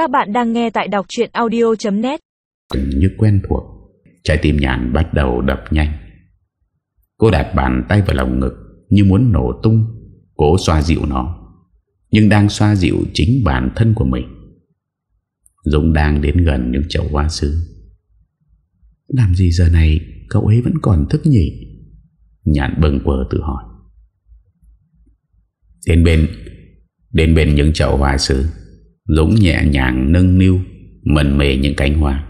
Các bạn đang nghe tại đọc chuyện audio.net Như quen thuộc, Trái tim nhàn bắt đầu đập nhanh. Cô đặt bàn tay vào lòng ngực Như muốn nổ tung, Cố xoa dịu nó, Nhưng đang xoa dịu chính bản thân của mình. Dũng đang đến gần những chậu hoa sứ. Làm gì giờ này, Cậu ấy vẫn còn thức nhỉ? Nhạn bừng quờ tự hỏi. Đến bên Đến bên những chậu hoa sứ. Dũng nhẹ nhàng nâng niu, Mần mề những cánh hoa,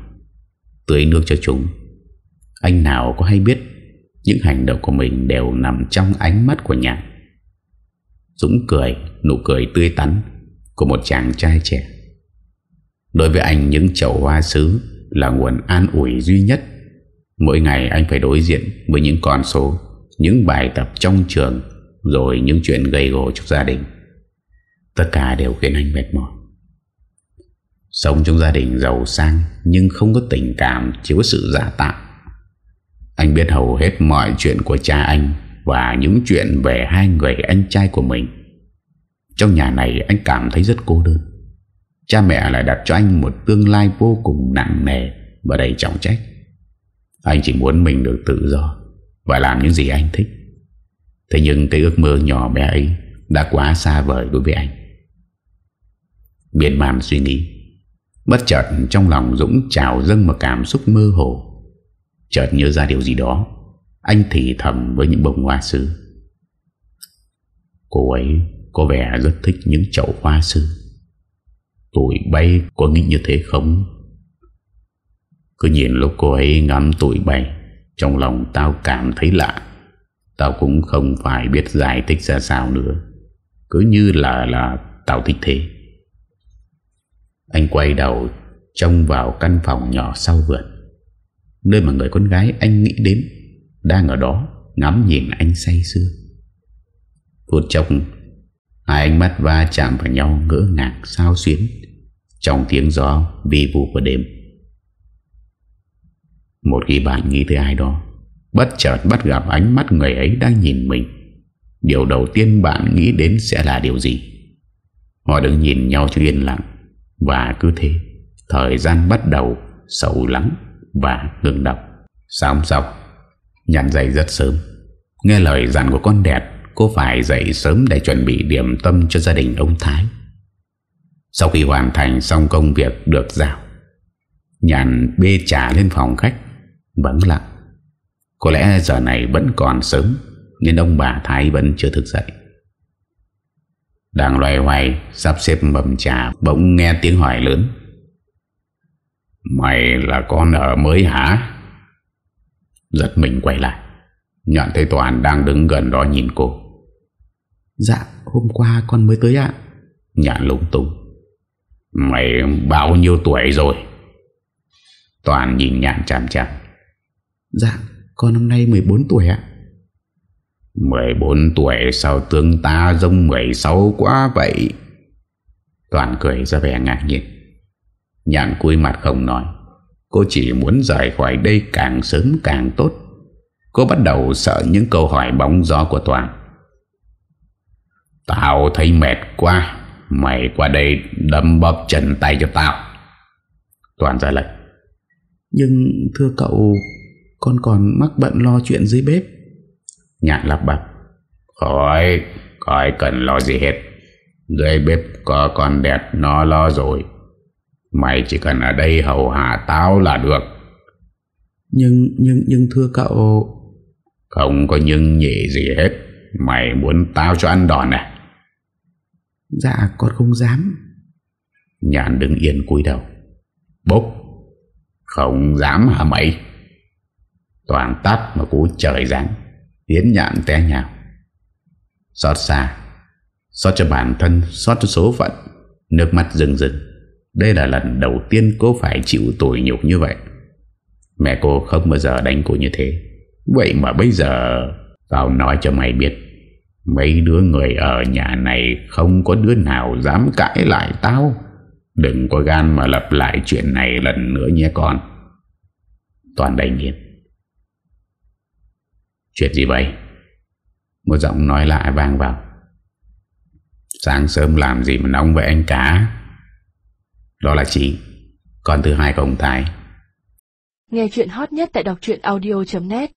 Tưới nước cho chúng. Anh nào có hay biết, Những hành động của mình đều nằm trong ánh mắt của nhạc Dũng cười, Nụ cười tươi tắn Của một chàng trai trẻ. Đối với anh, những chậu hoa sứ Là nguồn an ủi duy nhất. Mỗi ngày anh phải đối diện Với những con số, Những bài tập trong trường, Rồi những chuyện gây gỗ trong gia đình. Tất cả đều khiến anh mệt mỏi. Sống trong gia đình giàu sang Nhưng không có tình cảm, Chỉ có sự giả tạo. Anh biết hầu hết mọi chuyện của cha anh Và những chuyện về hai người anh trai của mình. Trong nhà này anh cảm thấy rất cô đơn. Cha mẹ lại đặt cho anh một tương lai vô cùng nặng nề Và đầy trọng trách. Anh chỉ muốn mình được tự do Và làm những gì anh thích. Thế nhưng cái ước mơ nhỏ bé ấy Đã quá xa vời đối với anh. Biên màn suy nghĩ Bất chợt, trong lòng Dũng trào dâng một cảm xúc mơ hồ. Chợt nhớ ra điều gì đó, Anh thì thầm với những bông hoa sứ. Cô ấy có vẻ rất thích những chậu hoa sứ. Tuổi bay có nghĩ như thế không? Cứ nhìn lúc cô ấy ngắm tuổi bay, Trong lòng tao cảm thấy lạ. Tao cũng không phải biết giải thích ra sao nữa. Cứ như là là tao thích thế. Anh quay đầu Trông vào căn phòng nhỏ sau vườn. Nơi mà người con gái anh nghĩ đến Đang ở đó Ngắm nhìn anh say sưa. Phút chồng Hai ánh mắt va chạm vào nhau ngỡ ngàng sao xuyến Trong tiếng gió vi vụ của đêm. Một khi bạn nghĩ tới ai đó, Bất chợt bắt gặp ánh mắt người ấy đang nhìn mình. Điều đầu tiên bạn nghĩ đến sẽ là điều gì? Họ đứng nhìn nhau cho yên lặng và cứ thế, Thời gian bắt đầu sầu lắng Và ngừng đọc. Sáng sau Nhàn dậy rất sớm. Nghe lời dặn của con đẹp Cô phải dậy sớm để chuẩn bị điểm tâm cho gia đình ông Thái. Sau khi hoàn thành xong công việc được giao, Nhàn bê trà lên phòng khách, Vắng lặng. Có lẽ giờ này vẫn còn sớm, Nên ông bà Thái vẫn chưa thức dậy. Đang loay hoay Sắp xếp mầm trà Bỗng nghe tiếng hỏi lớn. Mày là con ở mới hả? Giật mình quay lại Nhận thấy Toàn đang đứng gần đó nhìn cô. Dạ hôm qua con mới tới ạ. Nhạn lung tung Mày bao nhiêu tuổi rồi? Toàn nhìn nhạn chằm chằm. Dạ con năm nay 14 tuổi ạ 14 tuổi sao tướng ta giống 16 quá vậy? Toàn cười ra vẻ ngạc nhiên. Nhạn cúi mặt không nói. Cô chỉ muốn rời khỏi đây càng sớm càng tốt. Cô bắt đầu sợ những câu hỏi bóng gió của Toàn. Tao thấy mệt quá, Mày qua đây đâm bóp chân tay cho tao. Toàn ra lệnh. Nhưng thưa cậu, Con còn mắc bận lo chuyện dưới bếp. Nhạn lắp bắp. Khỏi Khỏi cần lo gì hết. Dưới bếp có con đẹp nó lo rồi. Mày chỉ cần ở đây hầu hạ tao là được. Nhưng nhưng nhưng thưa cậu. Không có nhưng nhị gì hết. Mày muốn tao cho ăn đòn à? Dạ con không dám. Nhàn đứng yên cúi đầu. Bốp Không dám hả mày? Toàn tắt mà cú trời rắn Tiến nhạn té nhào. Xót xa, Xót cho bản thân, Xót cho số phận. Nước mắt rừng rừng. Đây là lần đầu tiên cô phải chịu tội nhục như vậy. Mẹ cô không bao giờ đánh cô như thế. Vậy mà bây giờ, Tao nói cho mày biết, Mấy đứa người ở nhà này Không có đứa nào dám cãi lại tao. Đừng có gan mà lặp lại chuyện này lần nữa nhé con. Toàn đầy nghiền Chuyện gì vậy? Một giọng nói lại vang vào. Sáng sớm làm gì mà nóng vậy anh cả? Đó là chị, Con thứ hai của ông Thái. Nghe chuyện hot nhất tại đọc truyện audio.net